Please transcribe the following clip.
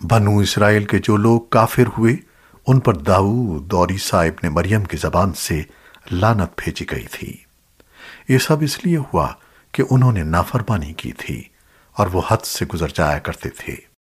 بنو اسرائیل کے جو لوگ کافر ہوئے، ان پر داؤد اور عیسیٰ ابن مریم کی زبان سے لانت بھیجی گئی تھی۔ یہ سب اس لیے ہوا کہ انہوں نے نافرمانی کی تھی اور وہ حد سے گزر جایا کرتے تھے۔